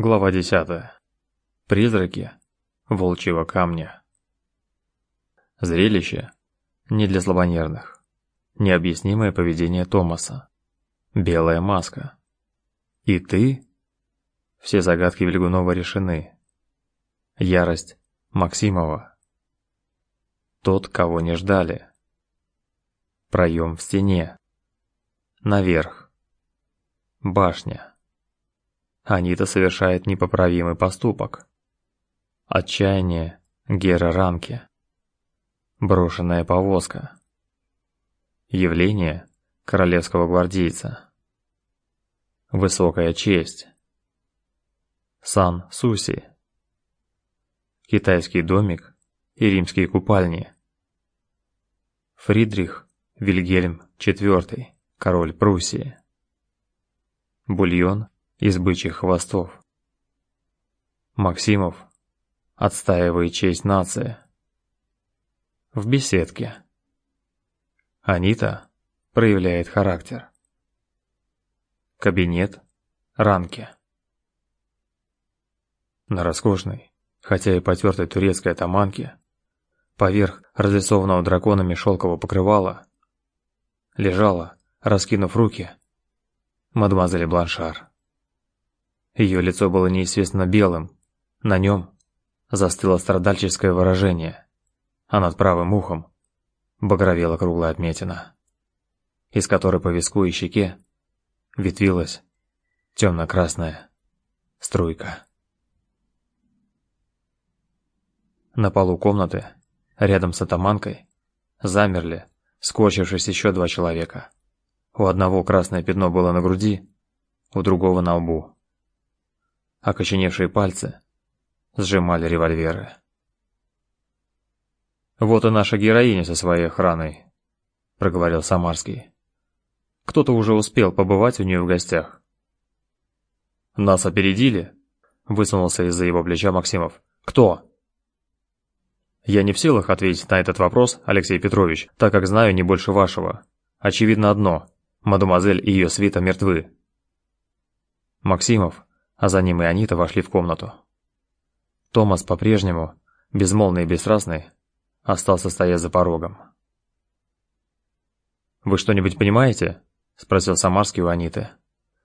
Глава 10. Призраки волчьего камня. Зрелище не для слабонервных. Необъяснимое поведение Томаса. Белая маска. И ты? Все загадки Вильгунова решены. Ярость Максимова. Тот, кого не ждали. Проем в стене. Наверх. Башня. Анита совершает непоправимый поступок. Отчаяние Гера Ранки. Брошенная повозка. Явление королевского гвардейца. Высокая честь. Сан Суси. Китайский домик и римские купальни. Фридрих Вильгельм IV, король Пруссии. Бульон из бычьих хвостов. Максимов отстаивает честь нации. В беседке. Анита проявляет характер. Кабинет Ранки. На роскошной, хотя и потертой турецкой атаманке, поверх разрисованного драконами шелкового покрывала, лежала, раскинув руки, мадемуазель Бланшар. Ее лицо было неестественно белым. На нем застыло страдальческое выражение, а над правым ухом багровела круглая отметина, из которой по виску и щеке ветвилась темно-красная струйка. На полу комнаты, рядом с атаманкой, замерли, скорчившись еще два человека. У одного красное пятно было на груди, у другого на лбу окоченевшие пальцы сжимали револьверы. «Вот и наша героиня со своей охраной», — проговорил Самарский. «Кто-то уже успел побывать у нее в гостях». «Нас опередили?» — высунулся из-за его плеча Максимов. «Кто?» «Я не в силах ответить на этот вопрос, Алексей Петрович, так как знаю не больше вашего. Очевидно одно — мадемуазель и ее свита мертвы». Максимов, а за ним и Анита вошли в комнату. Томас по-прежнему, безмолвный и бесстрастный, остался стоять за порогом. «Вы что-нибудь понимаете?» – спросил Самарский у Аниты.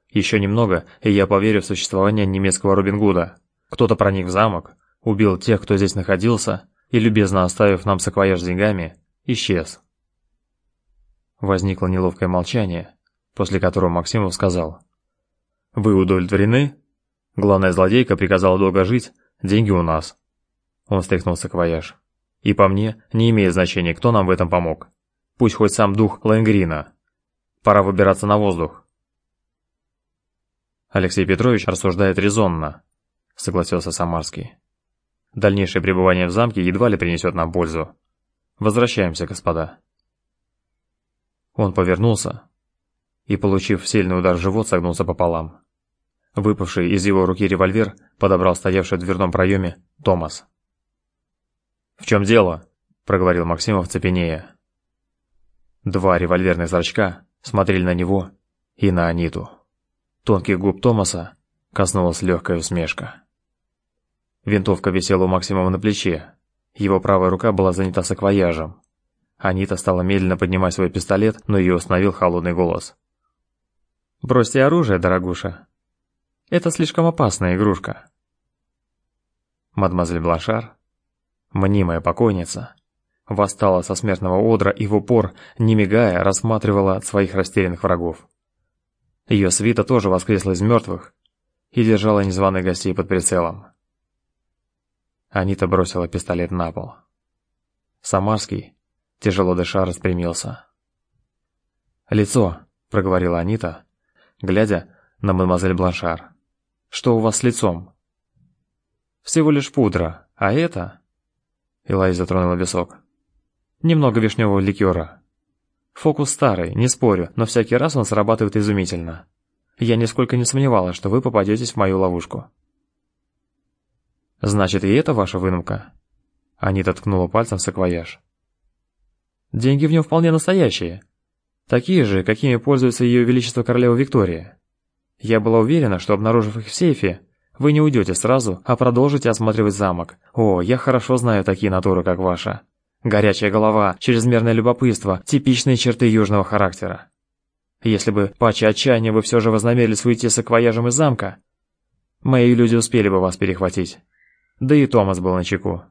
«Еще немного, и я поверю в существование немецкого Робин Гуда. Кто-то проник в замок, убил тех, кто здесь находился, и, любезно оставив нам саквояж с деньгами, исчез». Возникло неловкое молчание, после которого Максимов сказал. «Вы удовлетворены?» Главная злодейка приказала долго жить, деньги у нас. Он встряхнул саквояж. И по мне, не имеет значения, кто нам в этом помог. Пусть хоть сам дух Лэнгрина. Пора выбираться на воздух. Алексей Петрович рассуждает резонно, согласился Самарский. Дальнейшее пребывание в замке едва ли принесет нам пользу. Возвращаемся, господа. Он повернулся и, получив сильный удар в живот, согнулся пополам. Выпавший из его руки револьвер подобрал стоявший в дверном проеме Томас. «В чем дело?» – проговорил Максимов цепенея. Два револьверных зрачка смотрели на него и на Аниту. Тонких губ Томаса коснулась легкая усмешка. Винтовка висела у Максимова на плече. Его правая рука была занята саквояжем. Анита стала медленно поднимать свой пистолет, но ее остановил холодный голос. «Бросьте оружие, дорогуша. Это слишком опасная игрушка. Мадемуазель Блашар, мнимая покойница, восстала со смертного одра и в упор, не мигая, рассматривала своих растерянных врагов. Ее свита тоже воскресла из мертвых и держала незваных гостей под прицелом. Анита бросила пистолет на пол. Самарский, тяжело дыша, распрямился. «Лицо», — проговорила Анита, глядя на мадемуазель Бланшар. Что у вас с лицом? Всего лишь пудра, а это? Элай затронула висок. Немного вишневого ликера. Фокус старый, не спорю, но всякий раз он срабатывает изумительно. Я нисколько не сомневалась, что вы попадетесь в мою ловушку. Значит, и это ваша выдумка? Анита ткнула пальцем в саквояж. Деньги в нем вполне настоящие. Такие же, какими пользуется ее величество королева Виктория. Я была уверена, что обнаружив их в сейфе, Вы не уйдете сразу, а продолжите осматривать замок. О, я хорошо знаю такие натуры, как ваша. Горячая голова, чрезмерное любопытство – типичные черты южного характера. Если бы, паче отчаяния, вы все же вознамерились уйти с акваяжем из замка, мои люди успели бы вас перехватить. Да и Томас был на чеку.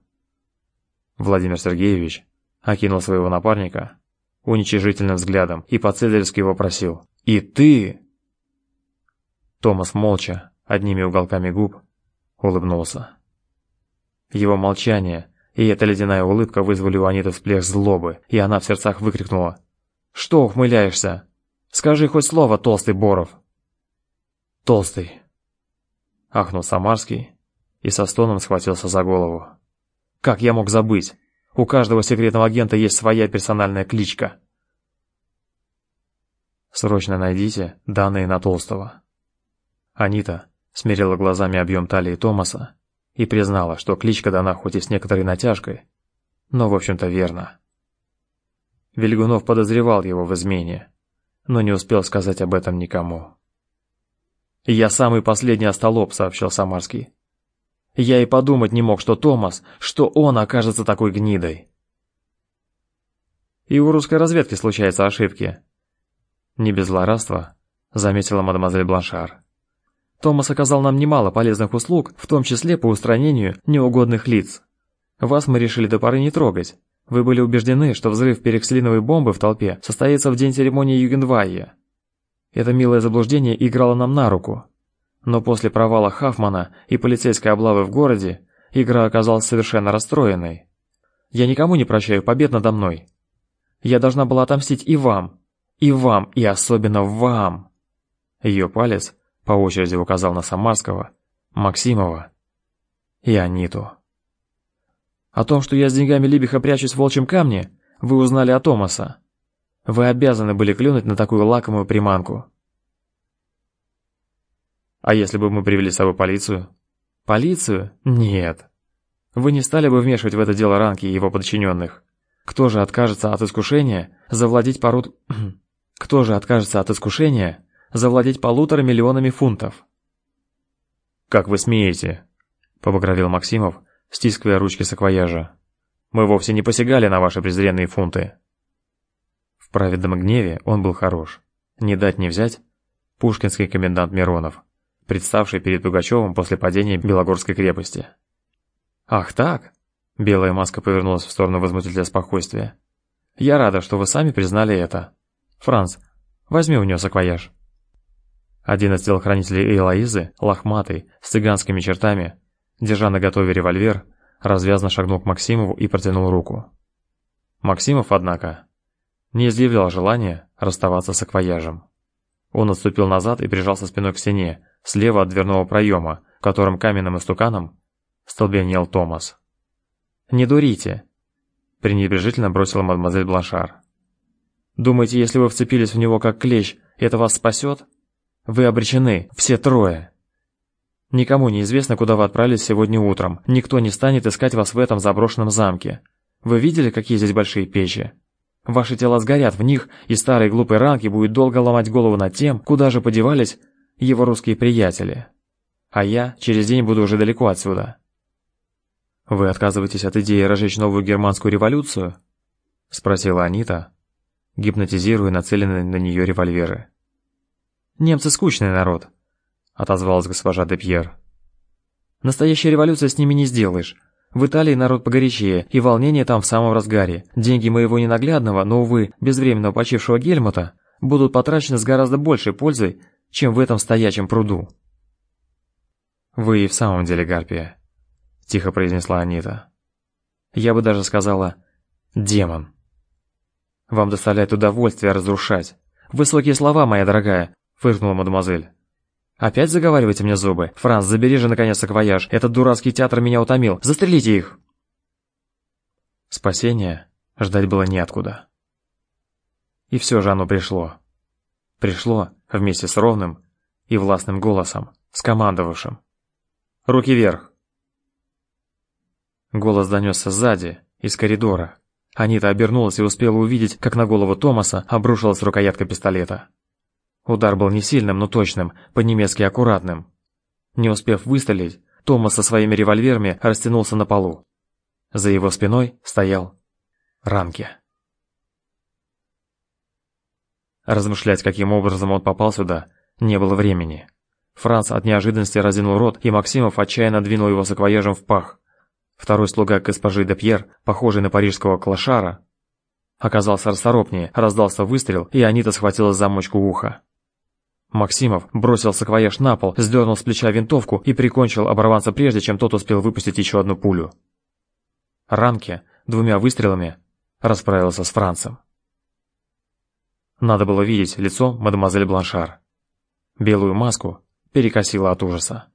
Владимир Сергеевич окинул своего напарника уничижительным взглядом и по-цезаревски вопросил «И ты?» Томас молча, одними уголками губ, улыбнулся. Его молчание и эта ледяная улыбка вызвали у Аниты всплеск злобы, и она в сердцах выкрикнула «Что ухмыляешься? Скажи хоть слово, толстый Боров!» «Толстый!» Ахнул Самарский и со стоном схватился за голову. «Как я мог забыть? У каждого секретного агента есть своя персональная кличка!» «Срочно найдите данные на Толстого». Анита смерила глазами объем талии Томаса и признала, что кличка дана хоть и с некоторой натяжкой, но в общем-то верно. Вильгунов подозревал его в измене, но не успел сказать об этом никому. «Я самый последний остолоп», — сообщил Самарский. «Я и подумать не мог, что Томас, что он окажется такой гнидой». «И у русской разведки случаются ошибки». Не без злорадства, заметила мадемуазель Бланшар. Томас оказал нам немало полезных услуг, в том числе по устранению неугодных лиц. Вас мы решили до поры не трогать. Вы были убеждены, что взрыв перекслиновой бомбы в толпе состоится в день церемонии Югенвайя. Это милое заблуждение играло нам на руку. Но после провала Хафмана и полицейской облавы в городе, игра оказалась совершенно расстроенной. Я никому не прощаю побед надо мной. Я должна была отомстить и вам, и вам, и особенно вам. Ее палец по очереди указал на Самарского, Максимова и Аниту. О том, что я с деньгами Либиха прячусь в волчьем камне, вы узнали от Томаса. Вы обязаны были клюнуть на такую лакомую приманку. А если бы мы привели с собой полицию? Полицию? Нет. Вы не стали бы вмешивать в это дело Ранки и его подчиненных. Кто же откажется от искушения завладеть пару... Кто же откажется от искушения завладеть полутора миллионами фунтов. «Как вы смеете?» – побагровел Максимов, стискивая ручки саквояжа. «Мы вовсе не посягали на ваши презренные фунты». В праведном гневе он был хорош. Не дать не взять пушкинский комендант Миронов, представший перед Пугачевым после падения Белогорской крепости. «Ах так?» – белая маска повернулась в сторону возмутителя спокойствия. «Я рада, что вы сами признали это. Франц, возьми у нее саквояж». Один из телохранителей Элоизы, лохматый, с цыганскими чертами, держа на готове револьвер, развязно шагнул к Максимову и протянул руку. Максимов, однако, не изъявлял желания расставаться с акваяжем. Он отступил назад и прижался спиной к стене, слева от дверного проема, в котором каменным истуканом столбенел Томас. «Не дурите!» – пренебрежительно бросила мадемуазель Бланшар. «Думаете, если вы вцепились в него как клещ, это вас спасет?» Вы обречены, все трое. Никому не известно, куда вы отправились сегодня утром. Никто не станет искать вас в этом заброшенном замке. Вы видели, какие здесь большие печи? Ваши тела сгорят в них, и старый глупый Ранки будет долго ломать голову над тем, куда же подевались его русские приятели. А я через день буду уже далеко отсюда. Вы отказываетесь от идеи разжечь новую германскую революцию? спросила Анита, гипнотизируя нацеленные на нее револьверы. Немцы скучный народ, отозвалась госпожа де Пьер. Настоящая революция с ними не сделаешь. В Италии народ погорячее, и волнение там в самом разгаре. Деньги моего ненаглядного, но увы, безвременно почившего Гельмута будут потрачены с гораздо большей пользой, чем в этом стоячем пруду. Вы и в самом деле гарпия, тихо произнесла Анита. Я бы даже сказала демон. Вам доставляет удовольствие разрушать. Высокие слова, моя дорогая, фыркнула мадемуазель. «Опять заговариваете мне зубы? Франц, забери же наконец саквояж. Этот дурацкий театр меня утомил. Застрелите их!» Спасения ждать было неоткуда. И все же оно пришло. Пришло вместе с ровным и властным голосом, скомандовавшим. «Руки вверх!» Голос донесся сзади, из коридора. Анита обернулась и успела увидеть, как на голову Томаса обрушилась рукоятка пистолета. Удар был не сильным, но точным, по-немецки аккуратным. Не успев выстрелить, Томас со своими револьверами растянулся на полу. За его спиной стоял Ранке. Размышлять, каким образом он попал сюда, не было времени. Франц от неожиданности разинул рот, и Максимов отчаянно двинул его саквояжем в пах. Второй слуга госпожи де Пьер, похожий на парижского клошара, оказался расторопнее, раздался выстрел, и Анита схватила замочку уха. Максимов бросил саквояж на пол, сдернул с плеча винтовку и прикончил оборванца прежде, чем тот успел выпустить еще одну пулю. Ранке двумя выстрелами расправился с Францем. Надо было видеть лицо мадемуазель Бланшар. Белую маску перекосило от ужаса.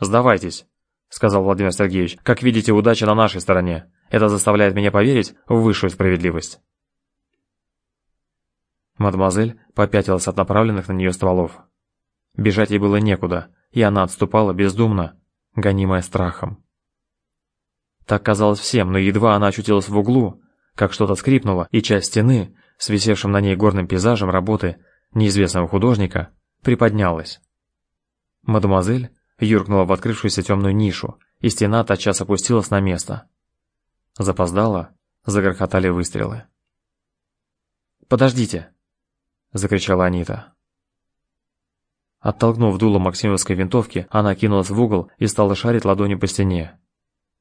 «Сдавайтесь», — сказал Владимир Сергеевич. «Как видите, удача на нашей стороне. Это заставляет меня поверить в высшую справедливость». Мадемуазель попятилась от направленных на нее стволов. Бежать ей было некуда, и она отступала бездумно, гонимая страхом. Так казалось всем, но едва она очутилась в углу, как что-то скрипнуло, и часть стены, с на ней горным пейзажем работы неизвестного художника, приподнялась. Мадемуазель юркнула в открывшуюся темную нишу, и стена тотчас опустилась на место. Запоздала, загрохотали выстрелы. «Подождите!» — закричала Анита. Оттолкнув дуло Максимовской винтовки, она кинулась в угол и стала шарить ладонью по стене.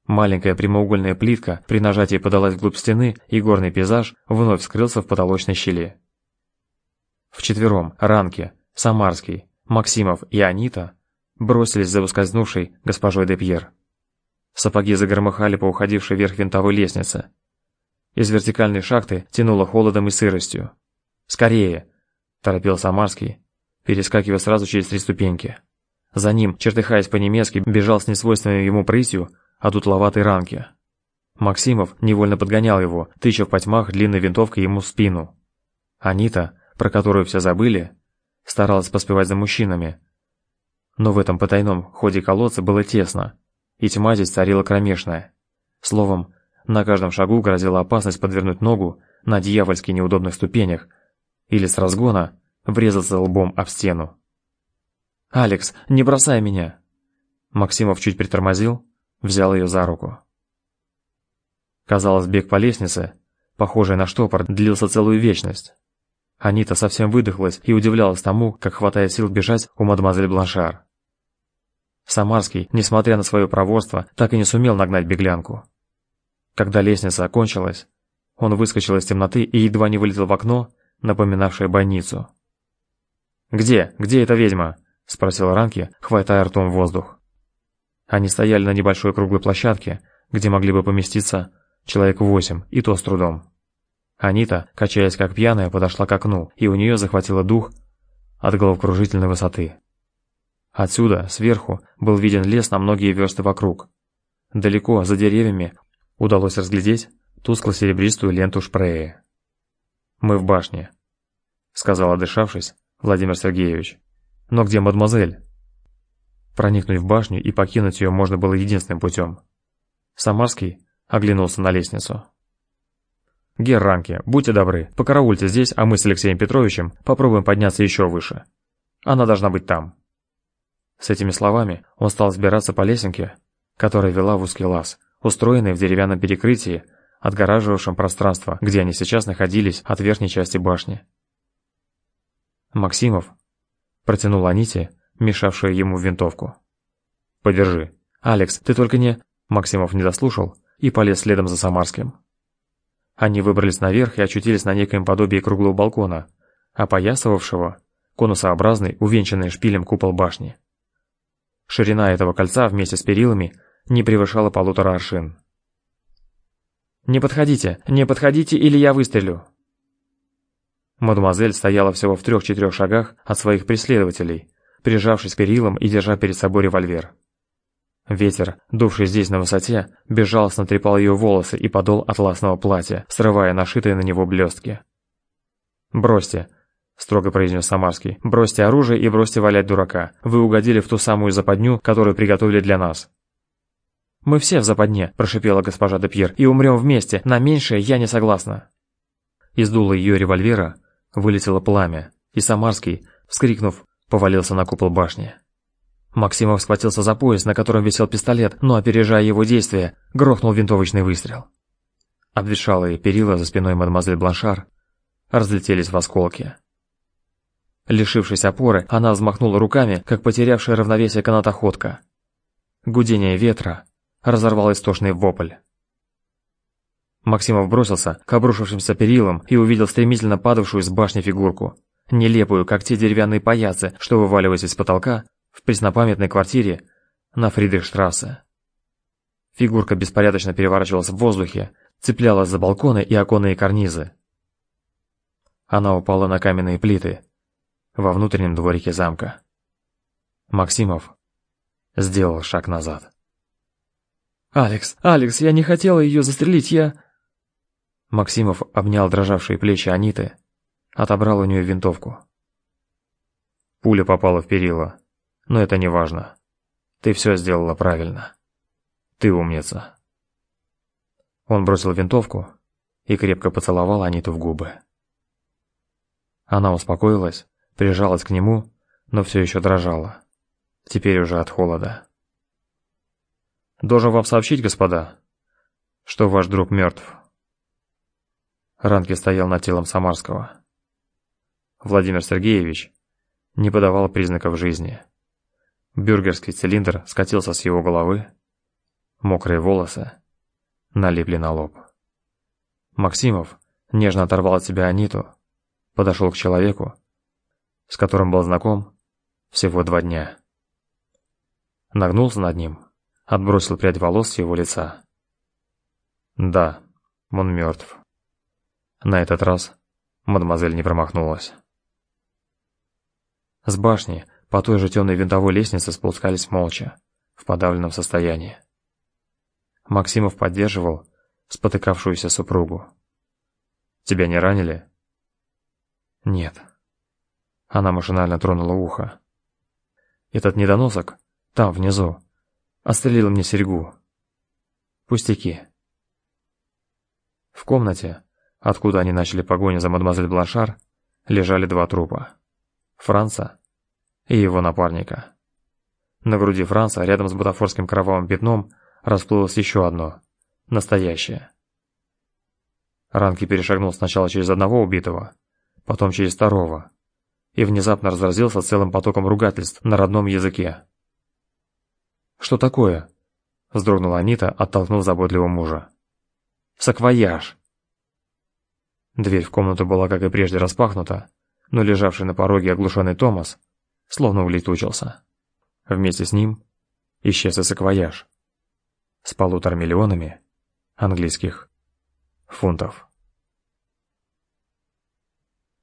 Маленькая прямоугольная плитка при нажатии подалась вглубь стены, и горный пейзаж вновь скрылся в потолочной щели. Вчетвером Ранки, Самарский, Максимов и Анита бросились за выскользнувшей госпожой де Пьер. Сапоги загромыхали по уходившей вверх винтовой лестнице. Из вертикальной шахты тянуло холодом и сыростью. «Скорее!» – торопил Самарский, перескакивая сразу через три ступеньки. За ним, чертыхаясь по-немецки, бежал с несвойственной ему прытью о дутловатой ранке. Максимов невольно подгонял его, тыча в потьмах длинной винтовкой ему в спину. Анита, про которую все забыли, старалась поспевать за мужчинами. Но в этом потайном ходе колодца было тесно, и тьма здесь царила кромешная. Словом, на каждом шагу грозила опасность подвернуть ногу на дьявольски неудобных ступенях или с разгона врезаться лбом об стену. «Алекс, не бросай меня!» Максимов чуть притормозил, взял ее за руку. Казалось, бег по лестнице, похожий на штопор, длился целую вечность. Анита совсем выдохлась и удивлялась тому, как хватает сил бежать у мадемуазель Бланшар. Самарский, несмотря на свое проворство, так и не сумел нагнать беглянку. Когда лестница окончилась, он выскочил из темноты и едва не вылетел в окно, напоминавшее больницу. «Где? Где эта ведьма?» – спросил Ранки, хватая ртом воздух. Они стояли на небольшой круглой площадке, где могли бы поместиться человек восемь, и то с трудом. Анита, качаясь как пьяная, подошла к окну, и у нее захватило дух от головокружительной высоты. Отсюда, сверху, был виден лес на многие версты вокруг. Далеко, за деревьями, удалось разглядеть тускло-серебристую ленту шпреи. «Мы в башне», — сказал, отдышавшись, Владимир Сергеевич. «Но где мадемуазель?» Проникнуть в башню и покинуть ее можно было единственным путем. Самарский оглянулся на лестницу. «Герранке, будьте добры, покараульте здесь, а мы с Алексеем Петровичем попробуем подняться еще выше. Она должна быть там». С этими словами он стал сбираться по лесенке, которая вела в узкий лаз, устроенный в деревянном перекрытии, отгораживавшем пространство, где они сейчас находились от верхней части башни. Максимов протянул Аните мешавшая ему винтовку. «Подержи. Алекс, ты только не...» Максимов не дослушал и полез следом за Самарским. Они выбрались наверх и очутились на некоем подобии круглого балкона, опоясывавшего конусообразный, увенчанный шпилем купол башни. Ширина этого кольца вместе с перилами не превышала полутора аршин. «Не подходите, не подходите, или я выстрелю!» Мадемуазель стояла всего в трех-четырех шагах от своих преследователей, прижавшись к перилам и держа перед собой револьвер. Ветер, дувший здесь на высоте, безжалостно трепал ее волосы и подол атласного платья, срывая нашитые на него блестки. «Бросьте», — строго произнес Самарский, — «бросьте оружие и бросьте валять дурака. Вы угодили в ту самую западню, которую приготовили для нас». «Мы все в западне», — прошипела госпожа де Пьер, — «и умрем вместе. На меньшее я не согласна». Из дула ее револьвера вылетело пламя, и Самарский, вскрикнув, повалился на купол башни. Максимов схватился за пояс, на котором висел пистолет, но, опережая его действия, грохнул винтовочный выстрел. Обветшалые перила за спиной мадемуазель Бланшар разлетелись в осколки. Лишившись опоры, она взмахнула руками, как потерявшая равновесие канатоходка. Гудение ветра разорвал истошный вопль. Максимов бросился к обрушившимся перилам и увидел стремительно падавшую с башни фигурку, нелепую, как те деревянные паяцы, что вываливались из потолка в преснопамятной квартире на Фридрихштрассе. Фигурка беспорядочно переворачивалась в воздухе, цеплялась за балконы и оконные карнизы. Она упала на каменные плиты во внутреннем дворике замка. Максимов сделал шаг назад. «Алекс, Алекс, я не хотела ее застрелить, я...» Максимов обнял дрожавшие плечи Аниты, отобрал у нее винтовку. Пуля попала в перила, но это не важно. Ты все сделала правильно. Ты умница. Он бросил винтовку и крепко поцеловал Аниту в губы. Она успокоилась, прижалась к нему, но все еще дрожала. Теперь уже от холода. «Должен вам сообщить, господа, что ваш друг мертв». Ранки стоял над телом Самарского. Владимир Сергеевич не подавал признаков жизни. Бюргерский цилиндр скатился с его головы, мокрые волосы налипли на лоб. Максимов нежно оторвал от себя Аниту, подошел к человеку, с которым был знаком всего два дня. Нагнулся над ним, отбросил прядь волос с его лица. Да, он мертв. На этот раз мадемуазель не промахнулась. С башни по той же темной винтовой лестнице спускались молча, в подавленном состоянии. Максимов поддерживал спотыкавшуюся супругу. «Тебя не ранили?» «Нет». Она машинально тронула ухо. «Этот недоносок, там, внизу, острелил мне серьгу. Пустяки». В комнате откуда они начали погоню за мадемуазель Бланшар, лежали два трупа. Франца и его напарника. На груди Франца, рядом с бутафорским кровавым пятном, расплылось еще одно, настоящее. Ранки перешагнул сначала через одного убитого, потом через второго, и внезапно разразился целым потоком ругательств на родном языке. «Что такое?» – вздрогнула Анита, оттолкнув заботливого мужа. «Саквояж!» Дверь в комнату была, как и прежде, распахнута, но лежавший на пороге оглушенный Томас словно улетучился. Вместе с ним исчез и саквояж с полутора миллионами английских фунтов.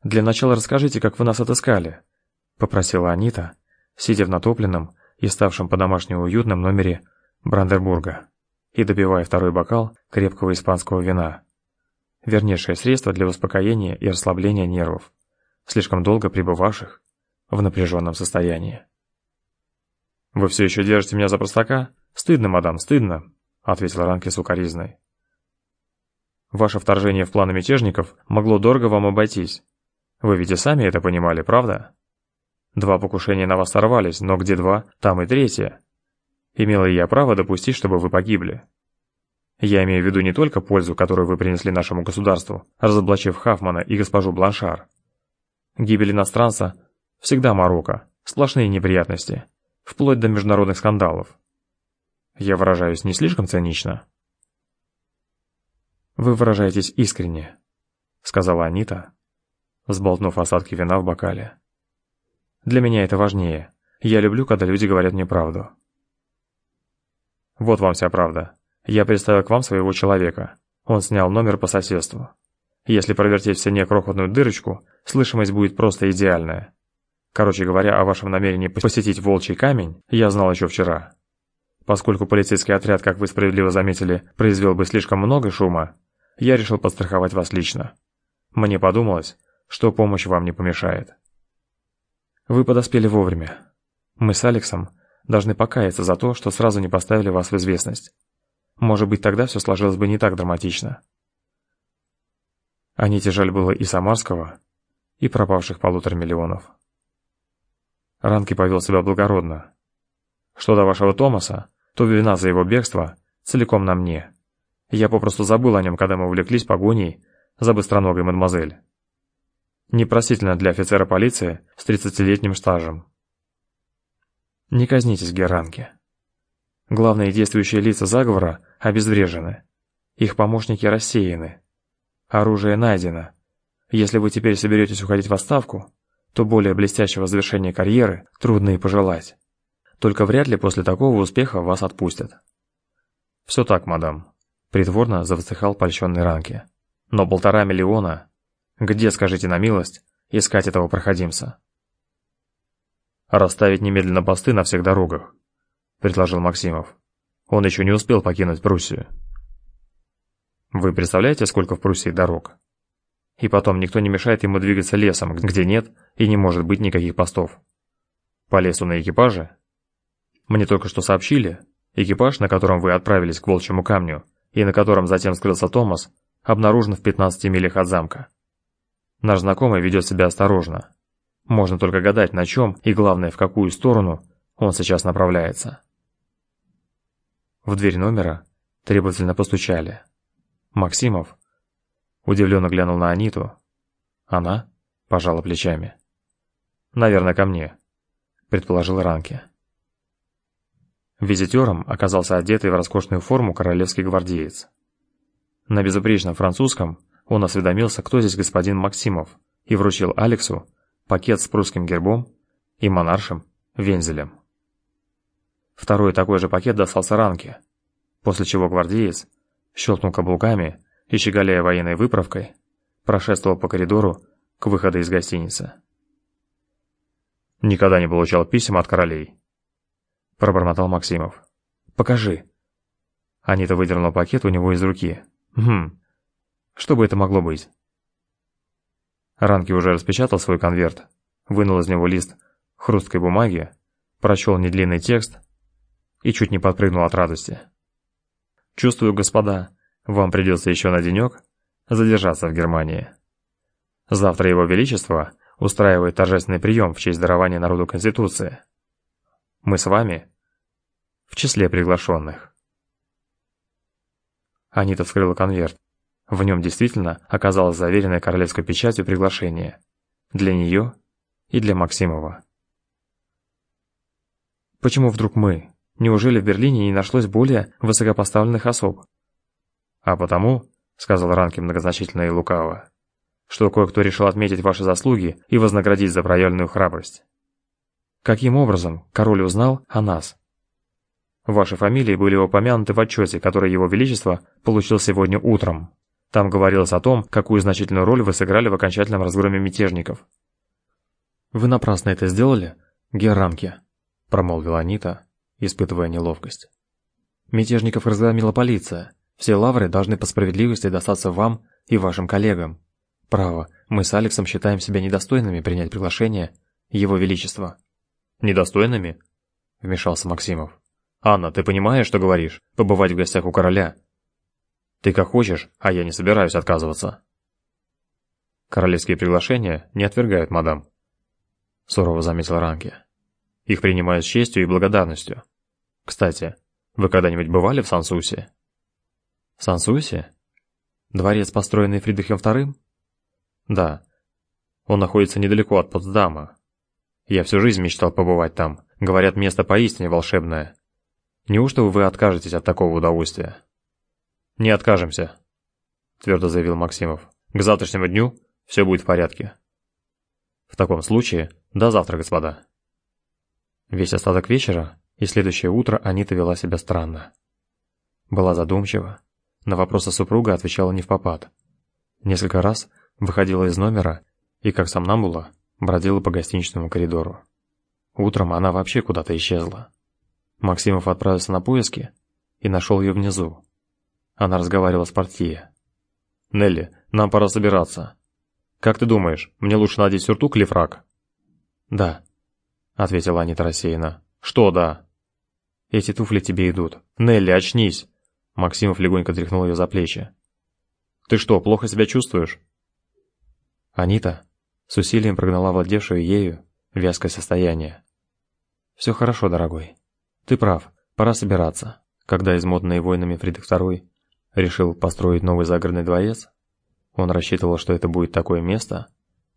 «Для начала расскажите, как вы нас отыскали», — попросила Анита, сидя в натопленном и ставшем по-домашнему уютном номере Брандербурга и допивая второй бокал крепкого испанского вина вернейшее средство для успокоения и расслабления нервов, слишком долго пребывавших в напряженном состоянии. «Вы все еще держите меня за простака? Стыдно, мадам, стыдно», — ответил Ранки с укоризной. «Ваше вторжение в планы мятежников могло дорого вам обойтись. Вы ведь и сами это понимали, правда? Два покушения на вас сорвались, но где два, там и третье. Имела я право допустить, чтобы вы погибли. Я имею в виду не только пользу, которую вы принесли нашему государству, разоблачив Хафмана и госпожу Бланшар. Гибель иностранца всегда Марокко, сплошные неприятности, вплоть до международных скандалов. Я выражаюсь не слишком цинично. Вы выражаетесь искренне, сказала Анита, сболтнув остатки вина в бокале. Для меня это важнее. Я люблю, когда люди говорят мне правду. Вот вам вся правда. Я представил к вам своего человека. Он снял номер по соседству. Если провертеть в стене крохотную дырочку, слышимость будет просто идеальная. Короче говоря, о вашем намерении посетить Волчий камень я знал еще вчера. Поскольку полицейский отряд, как вы справедливо заметили, произвел бы слишком много шума, я решил подстраховать вас лично. Мне подумалось, что помощь вам не помешает. Вы подоспели вовремя. Мы с Алексом должны покаяться за то, что сразу не поставили вас в известность. Может быть, тогда все сложилось бы не так драматично. Аните жаль было и Самарского, и пропавших полутора миллионов. Ранки повел себя благородно. Что до вашего Томаса, то вина за его бегство целиком на мне. Я попросту забыл о нем, когда мы увлеклись погоней за быстроногой мадемуазель. Непростительно для офицера полиции с тридцатилетним стажем. Не казнитесь, Геранки. Главные действующие лица заговора обезврежены. Их помощники рассеяны. Оружие найдено. Если вы теперь соберетесь уходить в отставку, то более блестящего завершения карьеры трудно и пожелать. Только вряд ли после такого успеха вас отпустят. Все так, мадам. Притворно завздыхал польщенный Ранки. Но полтора миллиона... Где, скажите на милость, искать этого проходимца? Расставить немедленно посты на всех дорогах, предложил Максимов. Он еще не успел покинуть Пруссию. Вы представляете, сколько в Пруссии дорог? И потом никто не мешает ему двигаться лесом, где нет и не может быть никаких постов. По лесу на экипаже? Мне только что сообщили, экипаж, на котором вы отправились к Волчьему камню, и на котором затем скрылся Томас, обнаружен в 15 милях от замка. Наш знакомый ведет себя осторожно. Можно только гадать, на чем и, главное, в какую сторону он сейчас направляется. В дверь номера требовательно постучали. Максимов удивленно глянул на Аниту. Она пожала плечами. «Наверное, ко мне», — предположил Ранки. Визитером оказался одетый в роскошную форму королевский гвардеец. На безупречном французском он осведомился, кто здесь господин Максимов, и вручил Алексу пакет с прусским гербом и монаршим вензелем. Второй такой же пакет достался Ранке, после чего гвардеец щелкнул каблуками и, щеголяя военной выправкой, прошествовал по коридору к выходу из гостиницы. Никогда не получал писем от королей, пробормотал Максимов. «Покажи». Анита выдернула пакет у него из руки. «Хм, что бы это могло быть?» Ранки уже распечатал свой конверт, вынул из него лист хрусткой бумаги, прочел недлинный текст и чуть не подпрыгнул от радости. «Чувствую, господа, вам придется еще на денек задержаться в Германии. Завтра Его Величество устраивает торжественный прием в честь дарования народу Конституции. Мы с вами в числе приглашенных. Анита вскрыла конверт. В нем действительно оказалось заверенное королевской печатью приглашение. Для нее и для Максимова. Почему вдруг мы? Неужели в Берлине не нашлось более высокопоставленных особ? А потому, сказал Ранки многозначительно и лукаво, что кое-кто решил отметить ваши заслуги и вознаградить за проявленную храбрость. Каким образом король узнал о нас? Ваши фамилии были упомянуты в отчете, который его величество получил сегодня утром. Там говорилось о том, какую значительную роль вы сыграли в окончательном разгроме мятежников. Вы напрасно это сделали, Герранке, промолвила Анита, испытывая неловкость. Мятежников разгромила полиция. Все лавры должны по справедливости достаться вам и вашим коллегам. Право, мы с Алексом считаем себя недостойными принять приглашение его величества. «Недостойными?» — вмешался Максимов. «Анна, ты понимаешь, что говоришь? Побывать в гостях у короля?» «Ты как хочешь, а я не собираюсь отказываться». «Королевские приглашения не отвергают, мадам», — сурово заметил Ранки. «Их принимают с честью и благодарностью. Кстати, вы когда-нибудь бывали в Сансусе?» «Сансусе? Дворец, построенный Фридрихом II?» «Да. Он находится недалеко от Потсдама, я всю жизнь мечтал побывать там. Говорят, место поистине волшебное. Неужто вы откажетесь от такого удовольствия? Не откажемся, твердо заявил Максимов. К завтрашнему дню все будет в порядке. В таком случае, до завтра, господа. Весь остаток вечера и следующее утро Анита вела себя странно. Была задумчива, на вопросы супруга отвечала не в попад. Несколько раз выходила из номера и, как сам сомнамбула, бродила по гостиничному коридору. Утром она вообще куда-то исчезла. Максимов отправился на поиски и нашел ее внизу. Она разговаривала с портье. «Нелли, нам пора собираться. Как ты думаешь, мне лучше надеть сюртук или фрак?» «Да», — ответила Анита рассеянно. «Что «да»?» «Эти туфли тебе идут. Нелли, очнись!» Максимов легонько тряхнул ее за плечи. «Ты что, плохо себя чувствуешь?» «Анита?» с усилием прогнала владевшее ею вязкое состояние. «Все хорошо, дорогой. Ты прав, пора собираться. Когда измотанный войнами Фридрих II решил построить новый загородный дворец, он рассчитывал, что это будет такое место,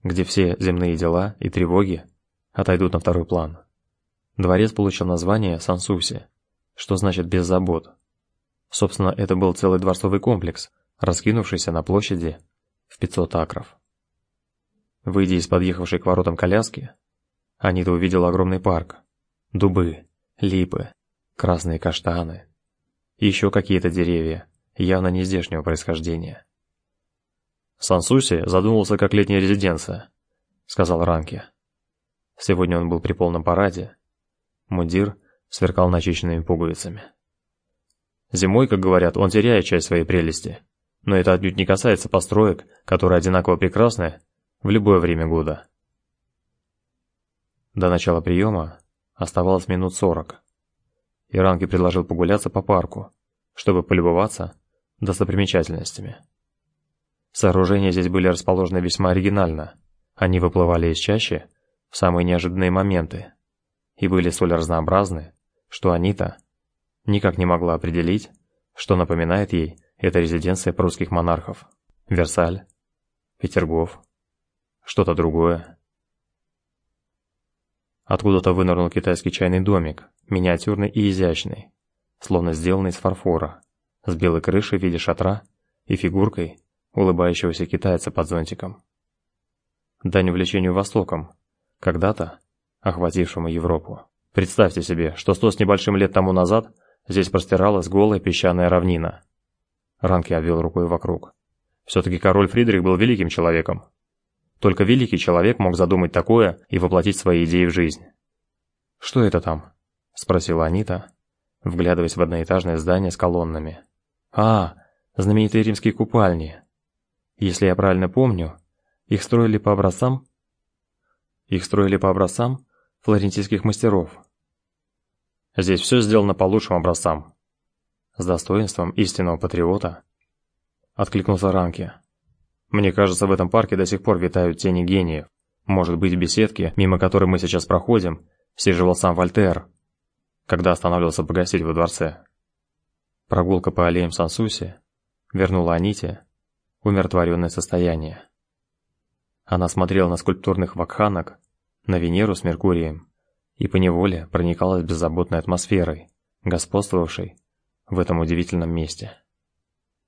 где все земные дела и тревоги отойдут на второй план. Дворец получил название Сансуси, что значит без забот. Собственно, это был целый дворцовый комплекс, раскинувшийся на площади в 500 акров. Выйдя из подъехавшей к воротам коляски, Анита увидела огромный парк. Дубы, липы, красные каштаны. И еще какие-то деревья, явно не здешнего происхождения. Сансуси задумался как летняя резиденция, сказал Ранки. Сегодня он был при полном параде. Мундир сверкал начищенными пуговицами. Зимой, как говорят, он теряет часть своей прелести. Но это отнюдь не касается построек, которые одинаково прекрасны в любое время года. До начала приема оставалось минут сорок. Иранки предложил погуляться по парку, чтобы полюбоваться достопримечательностями. Сооружения здесь были расположены весьма оригинально. Они выплывали из чащи в самые неожиданные моменты и были столь разнообразны, что Анита никак не могла определить, что напоминает ей эта резиденция прусских монархов. Версаль, Петергоф, что-то другое. Откуда-то вынырнул китайский чайный домик, миниатюрный и изящный, словно сделанный из фарфора, с белой крышей в виде шатра и фигуркой улыбающегося китайца под зонтиком. Дань увлечению Востоком, когда-то охватившему Европу. Представьте себе, что сто с небольшим лет тому назад здесь простиралась голая песчаная равнина. Ранки обвел рукой вокруг. Все-таки король Фридрих был великим человеком. Только великий человек мог задумать такое и воплотить свои идеи в жизнь. «Что это там?» – спросила Анита, вглядываясь в одноэтажное здание с колоннами. «А, знаменитые римские купальни. Если я правильно помню, их строили по образцам? Их строили по образцам флорентийских мастеров. Здесь все сделано по лучшим образцам. С достоинством истинного патриота откликнулся Ранки. Мне кажется, в этом парке до сих пор витают тени гениев. Может быть, в беседке, мимо которой мы сейчас проходим, сиживал сам Вольтер, когда останавливался погостить во дворце. Прогулка по аллеям Сансуси вернула Аните умиротворенное состояние. Она смотрела на скульптурных вакханок, на Венеру с Меркурием и поневоле проникалась беззаботной атмосферой, господствовавшей в этом удивительном месте.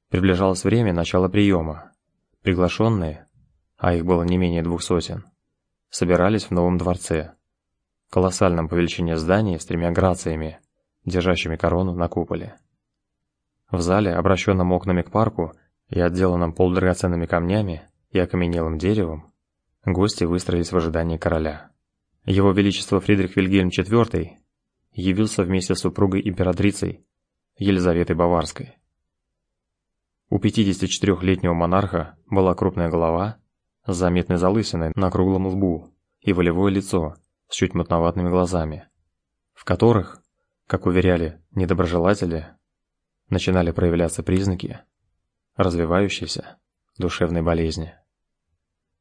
Приближалось время начала приема. Приглашенные, а их было не менее двух сотен, собирались в новом дворце, колоссальном по величине здании с тремя грациями, держащими корону на куполе. В зале, обращенном окнами к парку, и отделанном полудрагоценными камнями и окаменелым деревом, гости выстроились в ожидании короля. Его величество Фридрих Вильгельм IV явился вместе с супругой императрицей Елизаветой Баварской. У 54-летнего монарха была крупная голова с заметной залысиной на круглом лбу и волевое лицо с чуть мутноватыми глазами, в которых, как уверяли недоброжелатели, начинали проявляться признаки развивающейся душевной болезни.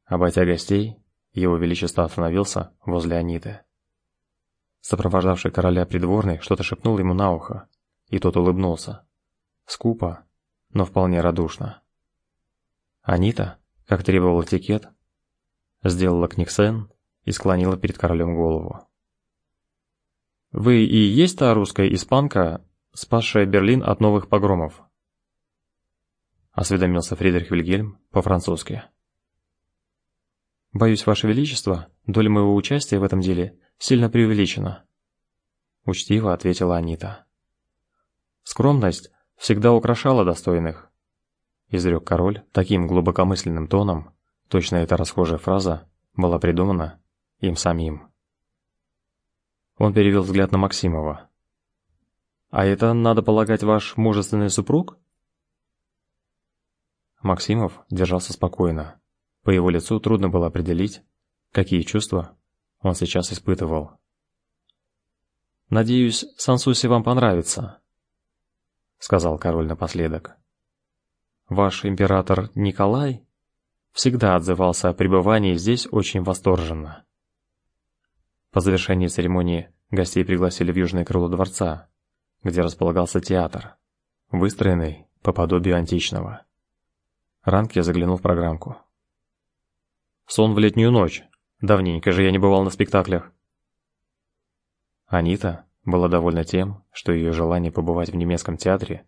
Обойдя гостей, его величество остановился возле Аниты. Сопровождавший короля придворный что-то шепнул ему на ухо, и тот улыбнулся. Скупо, но вполне радушно. Анита, как требовал этикет, сделала книгсен и склонила перед королем голову. «Вы и есть та русская испанка, спасшая Берлин от новых погромов?» осведомился Фридрих Вильгельм по-французски. Боюсь, ваше величество, доля моего участия в этом деле сильно преувеличена, учтиво ответила Анита. Скромность всегда украшала достойных, изрек король таким глубокомысленным тоном, точно эта расхожая фраза была придумана им самим. Он перевел взгляд на Максимова. А это, надо полагать, ваш мужественный супруг? Максимов держался спокойно. По его лицу трудно было определить, какие чувства он сейчас испытывал. Надеюсь, Сансуси вам понравится, сказал король напоследок. Ваш император Николай всегда отзывался о пребывании здесь очень восторженно. По завершении церемонии гостей пригласили в южное крыло дворца, где располагался театр, выстроенный по подобию античного. Ранки заглянул в программку. Сон в летнюю ночь. Давненько же я не бывал на спектаклях. Анита была довольна тем, что ее желание побывать в немецком театре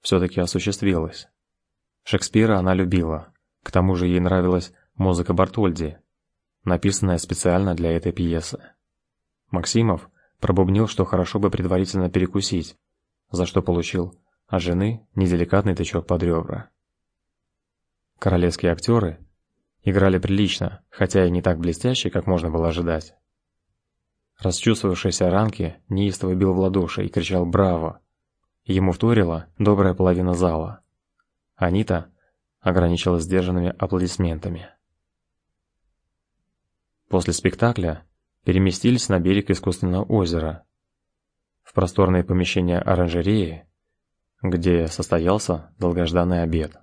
все таки осуществилось. Шекспира она любила. К тому же ей нравилась музыка Бартольди, написанная специально для этой пьесы. Максимов пробубнил, что хорошо бы предварительно перекусить, за что получил от жены неделикатный тычок под ребра. Королевские актеры играли прилично, хотя и не так блестяще, как можно было ожидать. Расчувствовавшийся Ранки неистово бил в ладоши и кричал «Браво!». Ему вторила добрая половина зала. Анита ограничилась сдержанными аплодисментами. После спектакля переместились на берег искусственного озера, в просторное помещение оранжереи, где состоялся долгожданный обед.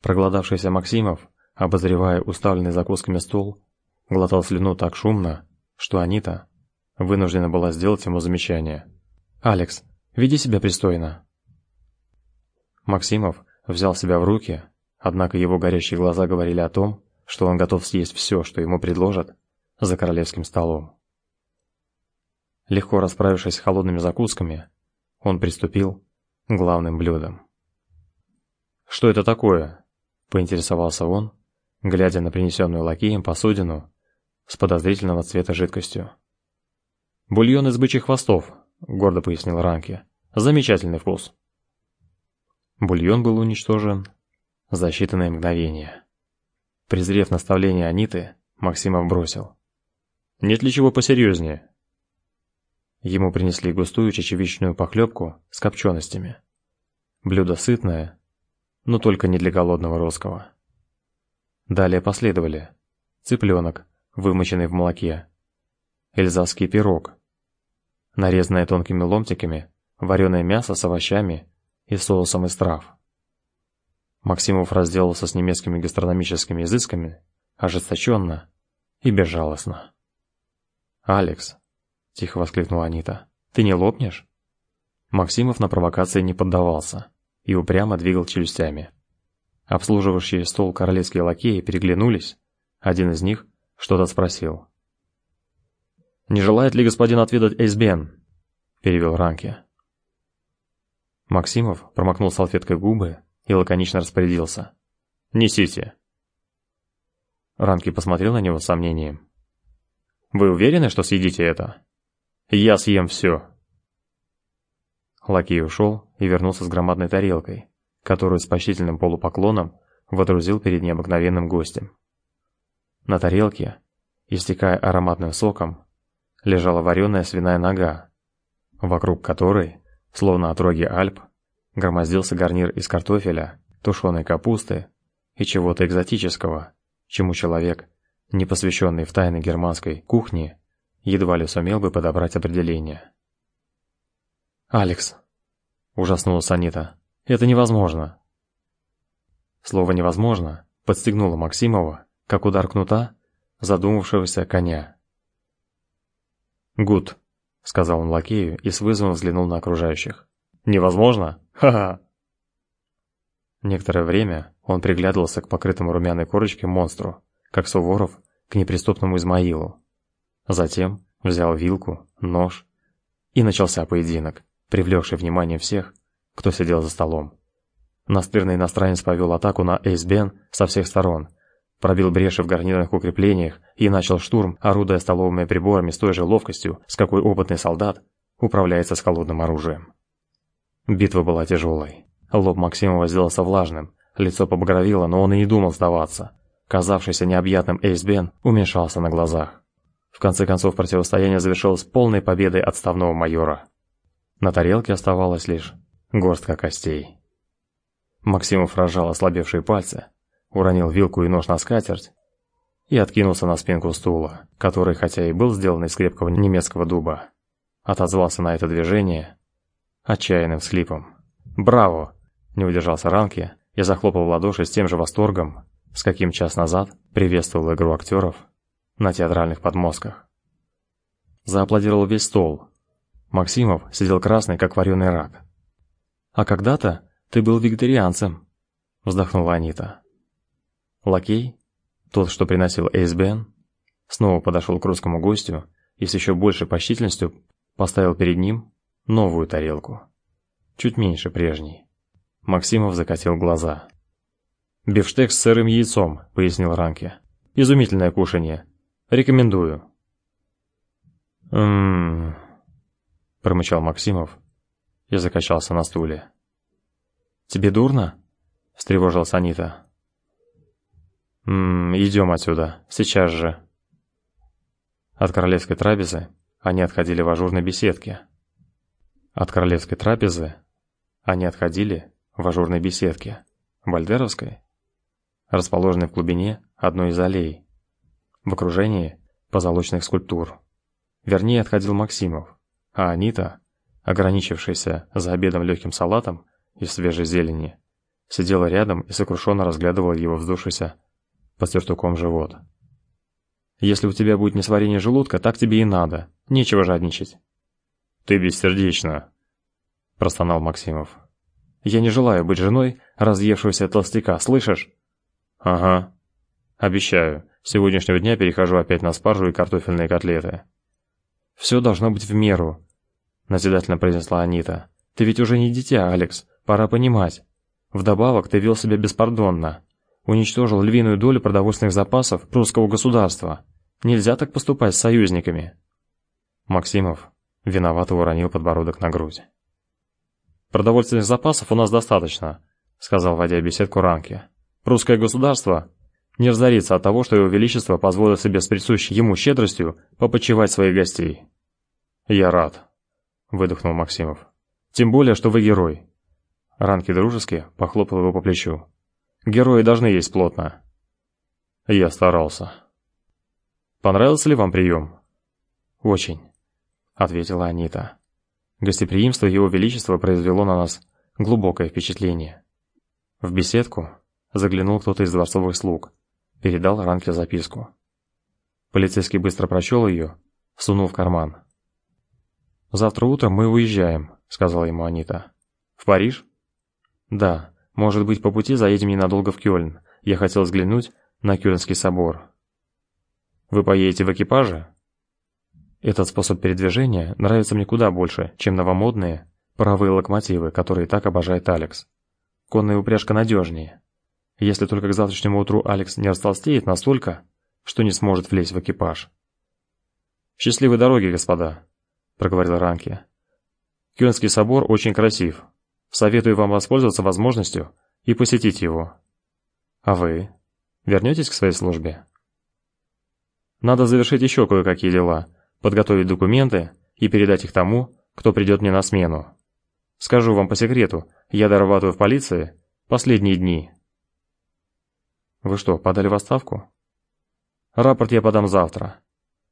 Проголодавшийся Максимов, обозревая уставленный закусками стол, глотал слюну так шумно, что Анита вынуждена была сделать ему замечание. «Алекс, веди себя пристойно». Максимов взял себя в руки, однако его горящие глаза говорили о том, что он готов съесть все, что ему предложат за королевским столом. Легко расправившись с холодными закусками, он приступил к главным блюдам. «Что это такое?» – поинтересовался он, глядя на принесенную лакеем посудину с подозрительного цвета жидкостью. «Бульон из бычьих хвостов», — гордо пояснил Ранки. «Замечательный вкус». Бульон был уничтожен за считанные мгновения. Презрев наставление Аниты, Максимов бросил. «Нет ли чего посерьезнее?» Ему принесли густую чечевичную похлебку с копченостями. Блюдо сытное, но только не для голодного русского. Далее последовали цыпленок, вымоченный в молоке, эльзасский пирог, нарезанное тонкими ломтиками вареное мясо с овощами и соусом из трав. Максимов разделался с немецкими гастрономическими изысками ожесточенно и безжалостно. «Алекс!» – тихо воскликнула Анита. «Ты не лопнешь?» Максимов на провокации не поддавался и упрямо двигал челюстями. Обслуживающие стол королевские лакеи переглянулись, один из них что-то спросил. «Не желает ли господин отведать Эйсбен?» – перевел Ранки. Максимов промокнул салфеткой губы и лаконично распорядился. «Несите». Ранки посмотрел на него с сомнением. «Вы уверены, что съедите это?» «Я съем все». Лакей ушел и вернулся с громадной тарелкой, которую с почтительным полупоклоном водрузил перед необыкновенным гостем. На тарелке, истекая ароматным соком, лежала вареная свиная нога, вокруг которой, словно отроги Альп, громоздился гарнир из картофеля, тушеной капусты и чего-то экзотического, чему человек, не посвященный в тайны германской кухни, едва ли сумел бы подобрать определение. «Алекс!» – ужаснулась Анита. «Это невозможно!» Слово «невозможно» подстегнуло Максимова как удар кнута задумавшегося коня. «Гуд», — сказал он лакею и с вызовом взглянул на окружающих. «Невозможно? Ха-ха!» Некоторое время он приглядывался к покрытому румяной корочке монстру, как Суворов к неприступному Измаилу. Затем взял вилку, нож, и начался поединок, привлекший внимание всех, кто сидел за столом. Настырный иностранец повел атаку на Эйсбен со всех сторон, пробил бреши в гарнирных укреплениях и начал штурм, орудуя столовыми приборами с той же ловкостью, с какой опытный солдат управляется с холодным оружием. Битва была тяжелой. Лоб Максимова сделался влажным, лицо побагровело, но он и не думал сдаваться. Казавшийся необъятным Эйсбен уменьшался на глазах. В конце концов противостояние завершилось полной победой отставного майора. На тарелке оставалось лишь горстка костей. Максимов разжал ослабевшие пальцы, уронил вилку и нож на скатерть и откинулся на спинку стула, который, хотя и был сделан из крепкого немецкого дуба, отозвался на это движение отчаянным всхлипом. «Браво!» – не удержался Ранки и захлопал в ладоши с тем же восторгом, с каким час назад приветствовал игру актеров на театральных подмостках. Зааплодировал весь стол. Максимов сидел красный, как вареный рак. «А когда-то ты был вегетарианцем», — вздохнула Анита. Лакей, тот, что приносил Эйсбен, снова подошел к русскому гостю и с еще большей почтительностью поставил перед ним новую тарелку, чуть меньше прежней. Максимов закатил глаза. «Бифштекс с сырым яйцом», — пояснил Ранке. «Изумительное кушанье. Рекомендую». «М-м-м», промычал Максимов и закачался на стуле. «Тебе дурно?» — встревожилась Анита. «М-м, идем отсюда, сейчас же». От королевской трапезы они отходили в ажурной беседке. От королевской трапезы они отходили в ажурной беседке, Вальдеровской, расположенной в глубине одной из аллей, в окружении позолоченных скульптур. Вернее, отходил Максимов, а Анита, ограничившаяся за обедом легким салатом из свежей зелени, сидела рядом и сокрушенно разглядывала его вздувшийся под сюртуком живот. «Если у тебя будет несварение желудка, так тебе и надо. Нечего жадничать». «Ты бессердечна», – простонал Максимов. «Я не желаю быть женой разъевшегося толстяка, слышишь?» «Ага. Обещаю, с сегодняшнего дня перехожу опять на спаржу и картофельные котлеты». «Все должно быть в меру», – назидательно произнесла Анита. «Ты ведь уже не дитя, Алекс, пора понимать. Вдобавок ты вел себя беспардонно. Уничтожил львиную долю продовольственных запасов русского государства. Нельзя так поступать с союзниками». Максимов виновато уронил подбородок на грудь. «Продовольственных запасов у нас достаточно», – сказал, вводя беседку Ранки. «Русское государство не разорится от того, что его величество позволило себе с присущей ему щедростью попочивать своих гостей». «Я рад», – выдохнул Максимов. «Тем более, что вы герой». Ранки дружески похлопал его по плечу. «Герои должны есть плотно». Я старался. «Понравился ли вам прием?» «Очень», — ответила Анита. Гостеприимство Его Величества произвело на нас глубокое впечатление. В беседку заглянул кто-то из дворцовых слуг, передал Ранке записку. Полицейский быстро прочел ее, сунул в карман. «Завтра утром мы уезжаем», — сказала ему Анита. «В Париж?» «Да, может быть, по пути заедем ненадолго в Кёльн. Я хотел взглянуть на Кёльнский собор». «Вы поедете в экипаже?» Этот способ передвижения нравится мне куда больше, чем новомодные паровые локомотивы, которые так обожает Алекс. Конная упряжка надежнее. Если только к завтрашнему утру Алекс не растолстеет настолько, что не сможет влезть в экипаж. «Счастливой дороги, господа», — проговорил Ранки. «Кёльнский собор очень красив. Советую вам воспользоваться возможностью и посетить его. А вы? Вернетесь к своей службе?» «Надо завершить еще кое-какие дела», подготовить документы и передать их тому, кто придет мне на смену. Скажу вам по секрету, я дорабатываю в полиции последние дни. Вы что, подали в отставку? Рапорт я подам завтра.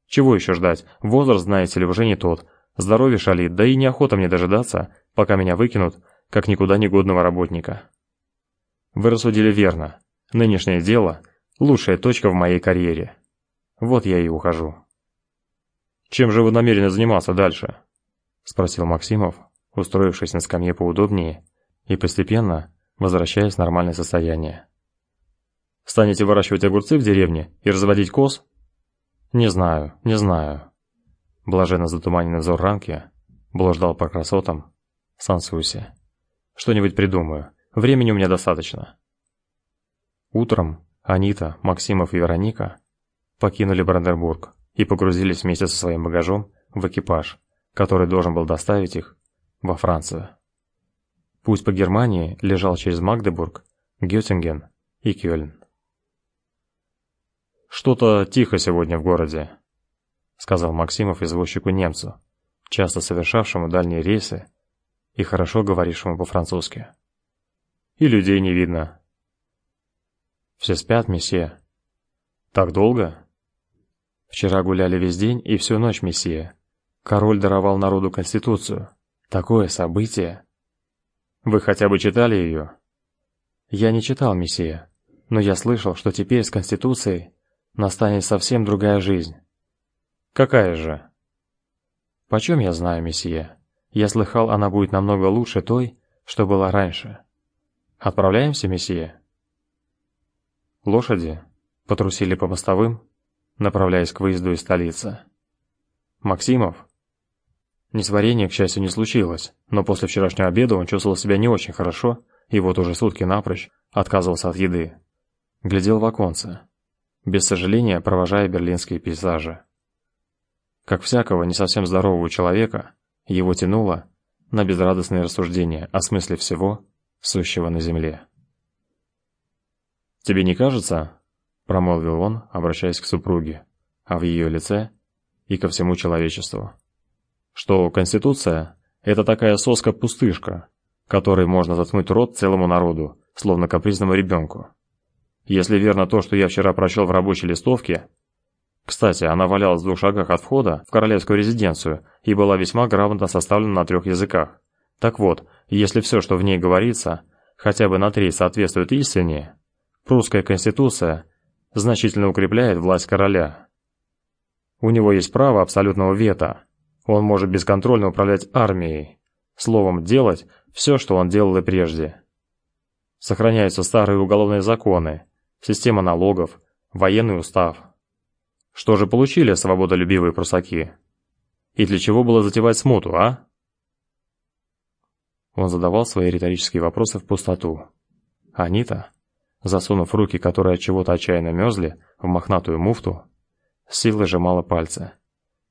Чего еще ждать? Возраст, знаете ли, уже не тот. Здоровье шалит, да и неохота мне дожидаться, пока меня выкинут, как никуда негодного работника. Вы рассудили верно. Нынешнее дело – лучшая точка в моей карьере. Вот я и ухожу. Чем же вы намерены заниматься дальше? спросил Максимов, устроившись на скамье поудобнее и постепенно возвращаясь в нормальное состояние. Станете выращивать огурцы в деревне и разводить коз? Не знаю, не знаю. Блаженно затуманенный взор Ранки блуждал по красотам Сансуси. Что-нибудь придумаю. Времени у меня достаточно. Утром Анита, Максимов и Вероника покинули Бранденбург и погрузились вместе со своим багажом в экипаж, который должен был доставить их во Францию. Путь по Германии лежал через Магдебург, Геттинген и Кёльн. «Что-то тихо сегодня в городе», — сказал Максимов извозчику немцу, часто совершавшему дальние рейсы и хорошо говорившему по-французски. «И людей не видно». «Все спят, месье». «Так долго?» Вчера гуляли весь день и всю ночь, месье. Король даровал народу конституцию. Такое событие. Вы хотя бы читали ее? Я не читал, месье, но я слышал, что теперь с конституцией настанет совсем другая жизнь. Какая же? Почем я знаю, месье? Я слыхал, она будет намного лучше той, что была раньше. Отправляемся, месье?» Лошади потрусили по мостовым, направляясь к выезду из столицы. Максимов? Несварение, к счастью, не случилось, но после вчерашнего обеда он чувствовал себя не очень хорошо, и вот уже сутки напрочь отказывался от еды. Глядел в оконце, без сожаления провожая берлинские пейзажи. Как всякого не совсем здорового человека, его тянуло на безрадостные рассуждения о смысле всего, сущего на земле. «Тебе не кажется, — промолвил он, обращаясь к супруге, а в ее лице и ко всему человечеству, — что Конституция — это такая соска-пустышка, которой можно заткнуть рот целому народу, словно капризному ребенку. Если верно то, что я вчера прочел в рабочей листовке, кстати, она валялась в двух шагах от входа в королевскую резиденцию и была весьма грамотно составлена на трех языках. Так вот, если все, что в ней говорится, хотя бы на треть соответствует истине, прусская конституция значительно укрепляет власть короля. У него есть право абсолютного вето. Он может бесконтрольно управлять армией. Словом, делать все, что он делал и прежде. Сохраняются старые уголовные законы, система налогов, военный устав. Что же получили свободолюбивые прусаки? И для чего было затевать смуту, а? Он задавал свои риторические вопросы в пустоту. Анита, засунув руки, которые от чего-то отчаянно мерзли, в мохнатую муфту, силой сжимала пальцы,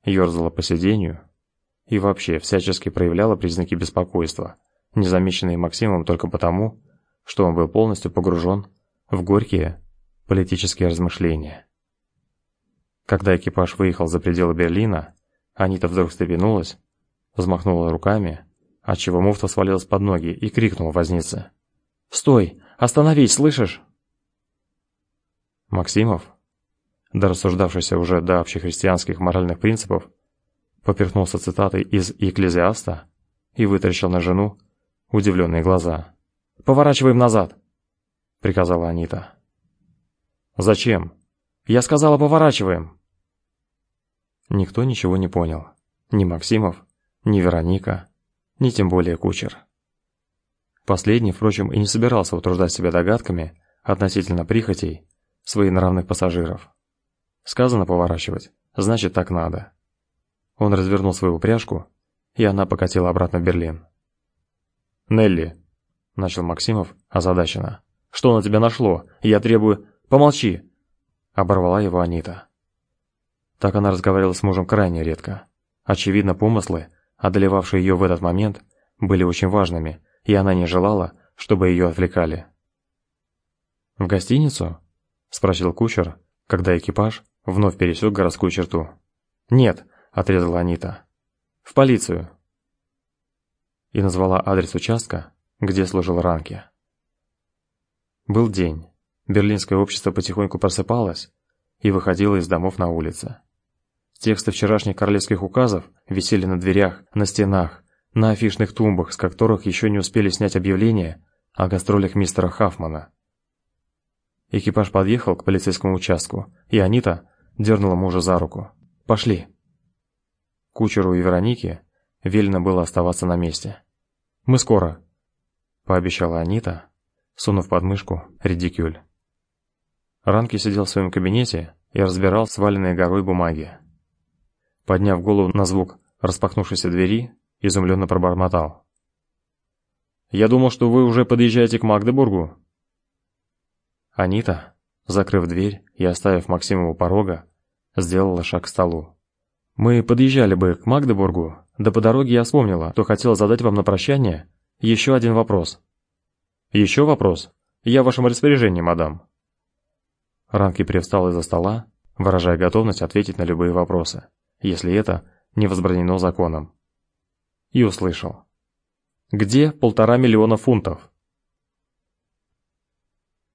ерзала по сиденью и вообще всячески проявляла признаки беспокойства, незамеченные Максимом только потому, что он был полностью погружен в горькие политические размышления. Когда экипаж выехал за пределы Берлина, Анита вдруг встрепенулась, взмахнула руками, отчего муфта свалилась под ноги и крикнула вознице. «Стой! Остановись, слышишь?» Максимов, дорассуждавшийся уже до общехристианских моральных принципов, поперхнулся цитатой из «Екклезиаста» и вытаращил на жену удивленные глаза. «Поворачиваем назад!» — приказала Анита. «Зачем?» «Я сказала, поворачиваем!» Никто ничего не понял. Ни Максимов, ни Вероника, ни тем более кучер. Последний, впрочем, и не собирался утруждать себя догадками относительно прихотей своих нравных пассажиров. Сказано поворачивать, значит так надо. Он развернул свою упряжку, и она покатила обратно в Берлин. «Нелли», — начал Максимов озадаченно, — «что на тебя нашло? Я требую...» «Помолчи!» — оборвала его Анита. Так она разговаривала с мужем крайне редко. Очевидно, помыслы, одолевавшие ее в этот момент, были очень важными, и она не желала, чтобы ее отвлекали. «В гостиницу?» – спросил кучер, когда экипаж вновь пересек городскую черту. «Нет», – отрезала Анита. «В полицию». И назвала адрес участка, где служил Ранки. Был день. Берлинское общество потихоньку просыпалось и выходило из домов на улицы. Тексты вчерашних королевских указов висели на дверях, на стенах, на афишных тумбах, с которых еще не успели снять объявление о гастролях мистера Хафмана. Экипаж подъехал к полицейскому участку, и Анита дернула мужа за руку. «Пошли!» Кучеру и Веронике велено было оставаться на месте. «Мы скоро!» – пообещала Анита, сунув под мышку редикюль. Ранки сидел в своем кабинете и разбирал сваленные горой бумаги. Подняв голову на звук распахнувшейся двери, изумленно пробормотал. «Я думал, что вы уже подъезжаете к Магдебургу». Анита, закрыв дверь и оставив Максима у порога, сделала шаг к столу. «Мы подъезжали бы к Магдебургу, да по дороге я вспомнила, что хотела задать вам на прощание еще один вопрос». «Еще вопрос? Я в вашем распоряжении, мадам». Ранки привстал из-за стола, выражая готовность ответить на любые вопросы если это не возбранено законом. И услышал. «Где полтора миллиона фунтов?»